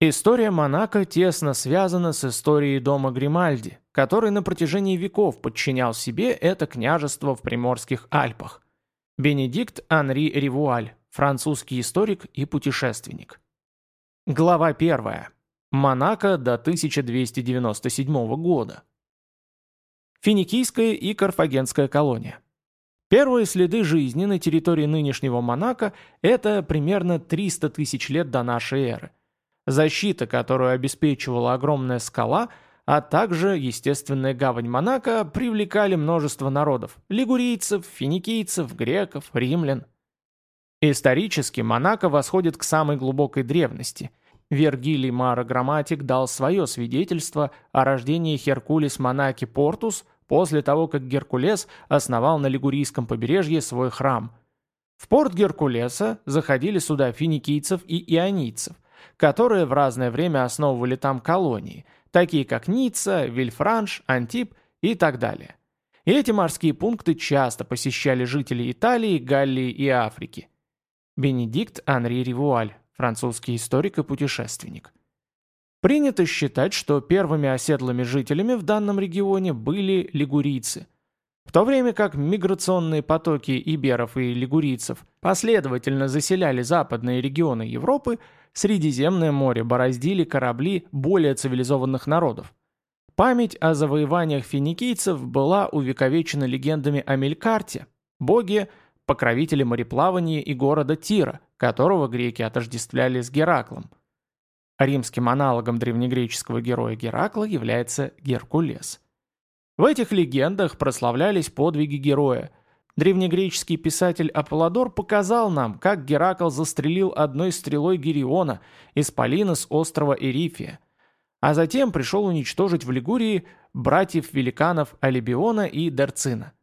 История Монако тесно связана с историей дома Гримальди, который на протяжении веков подчинял себе это княжество в Приморских Альпах. Бенедикт Анри Ривуаль, французский историк и путешественник. Глава 1. Монако до 1297 года. Финикийская и Карфагенская колония. Первые следы жизни на территории нынешнего Монако – это примерно 300 тысяч лет до нашей эры. Защита, которую обеспечивала огромная скала, а также естественная гавань Монако, привлекали множество народов – лигурийцев, финикийцев, греков, римлян. Исторически Монако восходит к самой глубокой древности. Вергилий Мара Грамматик дал свое свидетельство о рождении Херкулис Монаки Портус после того, как Геркулес основал на Лигурийском побережье свой храм. В порт Геркулеса заходили сюда финикийцев и ионийцев – которые в разное время основывали там колонии, такие как Ницца, Вильфранш, Антип и так далее. И эти морские пункты часто посещали жители Италии, Галлии и Африки. Бенедикт Анри Ривуаль, французский историк и путешественник. Принято считать, что первыми оседлыми жителями в данном регионе были лигурийцы – в то время как миграционные потоки иберов и лигурийцев последовательно заселяли западные регионы Европы, Средиземное море бороздили корабли более цивилизованных народов. Память о завоеваниях финикийцев была увековечена легендами о Мелькарте, боге, покровителе мореплавания и города Тира, которого греки отождествляли с Гераклом. Римским аналогом древнегреческого героя Геракла является Геркулес. В этих легендах прославлялись подвиги героя, Древнегреческий писатель Аполлодор показал нам, как Геракл застрелил одной стрелой Гериона, исполина с острова Эрифия. А затем пришел уничтожить в Лигурии братьев-великанов Алибиона и Дерцина.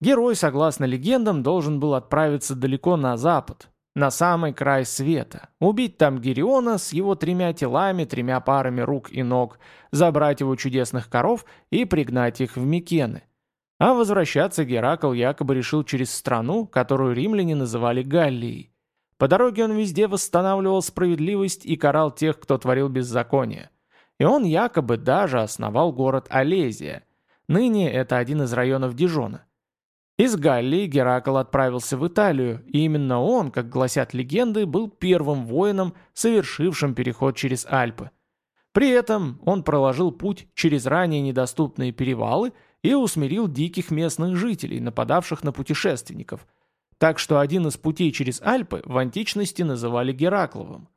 Герой, согласно легендам, должен был отправиться далеко на запад, на самый край света, убить там Гериона с его тремя телами, тремя парами рук и ног, забрать его чудесных коров и пригнать их в Микены. А возвращаться Геракл якобы решил через страну, которую римляне называли Галлией. По дороге он везде восстанавливал справедливость и карал тех, кто творил беззаконие. И он якобы даже основал город Олезия. Ныне это один из районов Дижона. Из Галлии Геракл отправился в Италию, и именно он, как гласят легенды, был первым воином, совершившим переход через Альпы. При этом он проложил путь через ранее недоступные перевалы – и усмирил диких местных жителей, нападавших на путешественников. Так что один из путей через Альпы в античности называли Геракловым.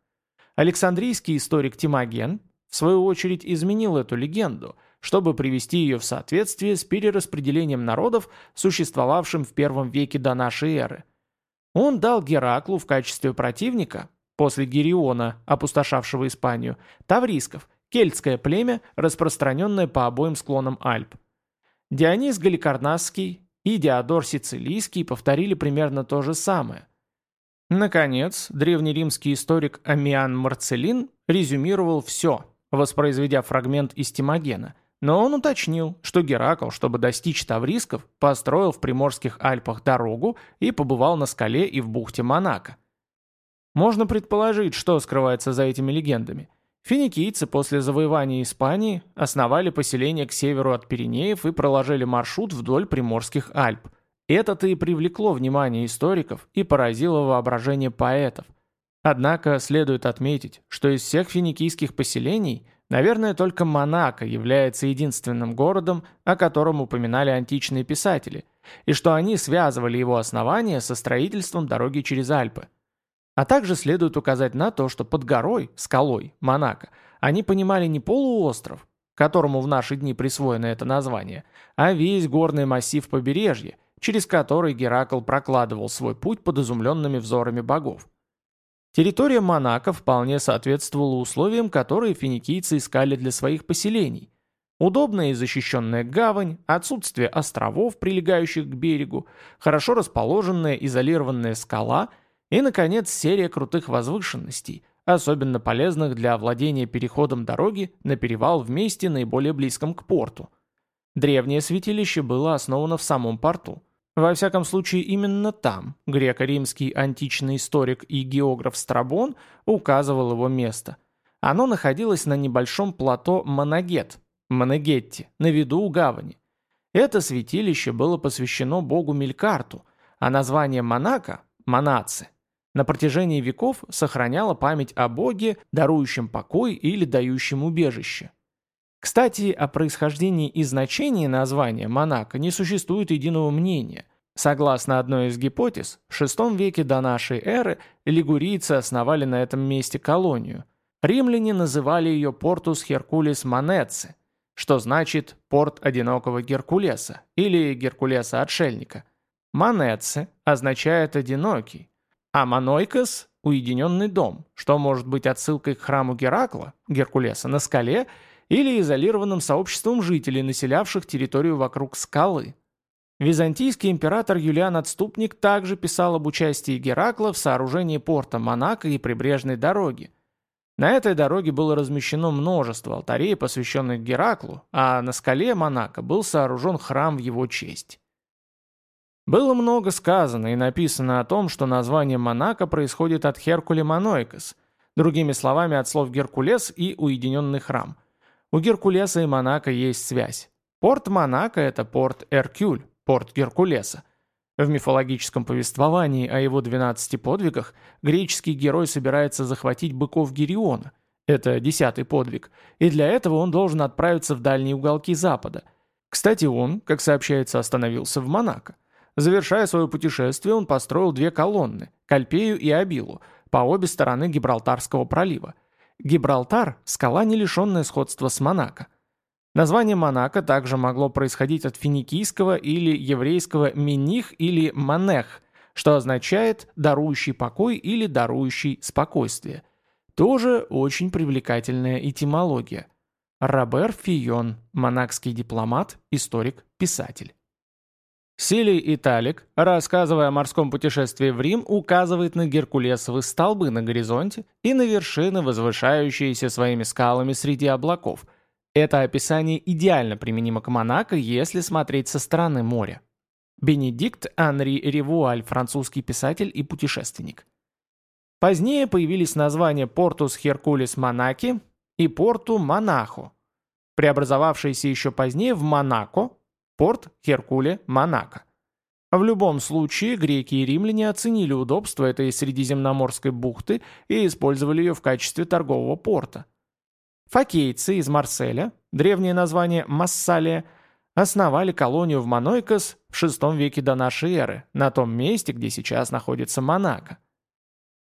Александрийский историк Тимоген, в свою очередь, изменил эту легенду, чтобы привести ее в соответствие с перераспределением народов, существовавшим в первом веке до нашей эры. Он дал Гераклу в качестве противника, после Гериона, опустошавшего Испанию, таврисков, кельтское племя, распространенное по обоим склонам Альп. Дионис Галикарнасский и Диодор Сицилийский повторили примерно то же самое. Наконец, древнеримский историк Амиан Марцелин резюмировал все, воспроизведя фрагмент из Тимогена, но он уточнил, что Геракл, чтобы достичь Таврисков, построил в Приморских Альпах дорогу и побывал на скале и в бухте Монако. Можно предположить, что скрывается за этими легендами – Финикийцы после завоевания Испании основали поселение к северу от Пиренеев и проложили маршрут вдоль Приморских Альп. Это-то и привлекло внимание историков и поразило воображение поэтов. Однако следует отметить, что из всех финикийских поселений, наверное, только Монако является единственным городом, о котором упоминали античные писатели, и что они связывали его основание со строительством дороги через Альпы. А также следует указать на то, что под горой, скалой, Монако, они понимали не полуостров, которому в наши дни присвоено это название, а весь горный массив побережья, через который Геракл прокладывал свой путь под изумленными взорами богов. Территория Монако вполне соответствовала условиям, которые финикийцы искали для своих поселений. Удобная и защищенная гавань, отсутствие островов, прилегающих к берегу, хорошо расположенная изолированная скала – и, наконец, серия крутых возвышенностей, особенно полезных для овладения переходом дороги на перевал в месте наиболее близком к порту. Древнее святилище было основано в самом порту. Во всяком случае, именно там греко-римский античный историк и географ Страбон указывал его место. Оно находилось на небольшом плато Монагет, Монагетти, на виду у гавани. Это святилище было посвящено богу Мелькарту, а название Монако – Монаце на протяжении веков сохраняло память о боге, дарующем покой или дающем убежище. Кстати, о происхождении и значении названия Монако не существует единого мнения. Согласно одной из гипотез, в VI веке до нашей эры лигурийцы основали на этом месте колонию. Римляне называли ее Портус Херкулес Монеце, что значит «порт одинокого Геркулеса» или Геркулеса-отшельника. Монеце означает «одинокий», а Манойкос – уединенный дом, что может быть отсылкой к храму Геракла, Геркулеса, на скале или изолированным сообществом жителей, населявших территорию вокруг скалы. Византийский император Юлиан Отступник также писал об участии Геракла в сооружении порта Монако и прибрежной дороги. На этой дороге было размещено множество алтарей, посвященных Гераклу, а на скале Монако был сооружен храм в его честь. Было много сказано и написано о том, что название Монако происходит от Херкуля Монойкос, другими словами от слов Геркулес и уединенный храм. У Геркулеса и Монако есть связь. Порт Монако – это порт Эркюль, порт Геркулеса. В мифологическом повествовании о его 12 подвигах греческий герой собирается захватить быков Гериона. Это десятый подвиг. И для этого он должен отправиться в дальние уголки Запада. Кстати, он, как сообщается, остановился в Монако. Завершая свое путешествие, он построил две колонны – Кальпею и Абилу, по обе стороны Гибралтарского пролива. Гибралтар – скала, не лишенная сходства с Монако. Название Монако также могло происходить от финикийского или еврейского «миних» или «манех», что означает «дарующий покой» или «дарующий спокойствие». Тоже очень привлекательная этимология. Робер Фион, монакский дипломат, историк, писатель. Силий Италик, рассказывая о морском путешествии в Рим, указывает на геркулесовые столбы на горизонте и на вершины, возвышающиеся своими скалами среди облаков. Это описание идеально применимо к Монако, если смотреть со стороны моря. Бенедикт Анри Ревуаль, французский писатель и путешественник. Позднее появились названия Портус Херкулес Монаки и Порту Монахо, преобразовавшиеся еще позднее в Монако, Порт Херкуле, Монако. В любом случае, греки и римляне оценили удобство этой средиземноморской бухты и использовали ее в качестве торгового порта. Фокейцы из Марселя, древнее название Массалия, основали колонию в Манойкос в VI веке до нашей эры, на том месте, где сейчас находится Монако.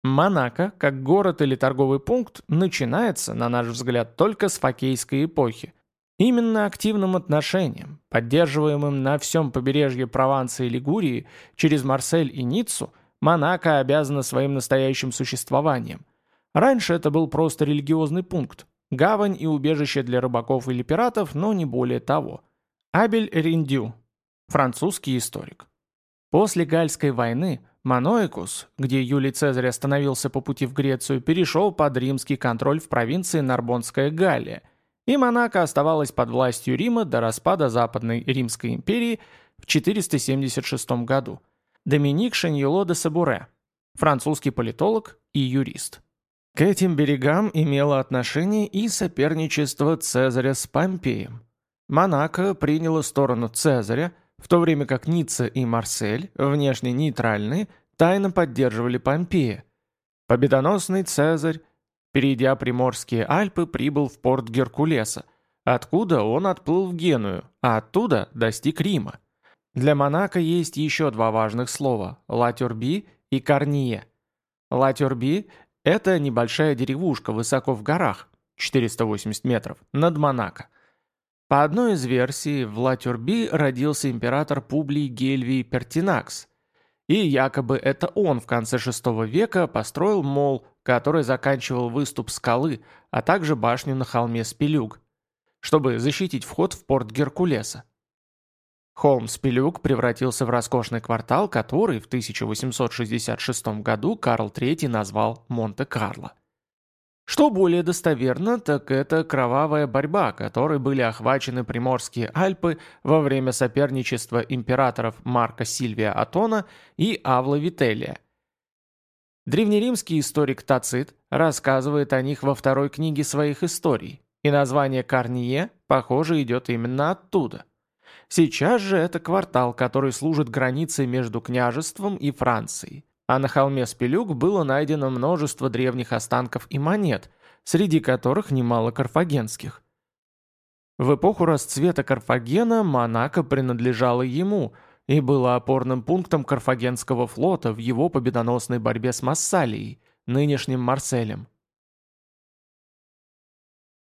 Монако, как город или торговый пункт, начинается, на наш взгляд, только с фокейской эпохи, Именно активным отношением, поддерживаемым на всем побережье Прованса и Лигурии, через Марсель и Ниццу, Монако обязана своим настоящим существованием. Раньше это был просто религиозный пункт, гавань и убежище для рыбаков или пиратов, но не более того. Абель Риндю, французский историк. После Гальской войны Маноикус, где Юлий Цезарь остановился по пути в Грецию, перешел под римский контроль в провинции Нарбонская Галлия – и Монако оставалась под властью Рима до распада Западной Римской империи в 476 году. Доминик Шаньело де Сабуре, французский политолог и юрист. К этим берегам имело отношение и соперничество Цезаря с Помпеем. Монако приняло сторону Цезаря, в то время как Ницца и Марсель, внешне нейтральные, тайно поддерживали Помпея. Победоносный Цезарь Перейдя Приморские Альпы, прибыл в порт Геркулеса, откуда он отплыл в Геную, а оттуда достиг Рима. Для Монако есть еще два важных слова – Ла-Тюрби и Корние. Ла-Тюрби – это небольшая деревушка высоко в горах, 480 метров, над Монако. По одной из версий, в Ла-Тюрби родился император Публий Гельвий Пертинакс, и якобы это он в конце VI века построил мол, который заканчивал выступ скалы, а также башню на холме Спилюг, чтобы защитить вход в порт Геркулеса. Холм Спилюг превратился в роскошный квартал, который в 1866 году Карл III назвал Монте-Карло. Что более достоверно, так это кровавая борьба, которой были охвачены Приморские Альпы во время соперничества императоров Марка Сильвия Атона и Авла Вителия – Древнеримский историк Тацит рассказывает о них во второй книге своих историй, и название Карние, похоже, идет именно оттуда. Сейчас же это квартал, который служит границей между княжеством и Францией, а на холме Спилюк было найдено множество древних останков и монет, среди которых немало карфагенских. В эпоху расцвета Карфагена Монако принадлежало ему и было опорным пунктом Карфагенского флота в его победоносной борьбе с Массалией, нынешним Марселем.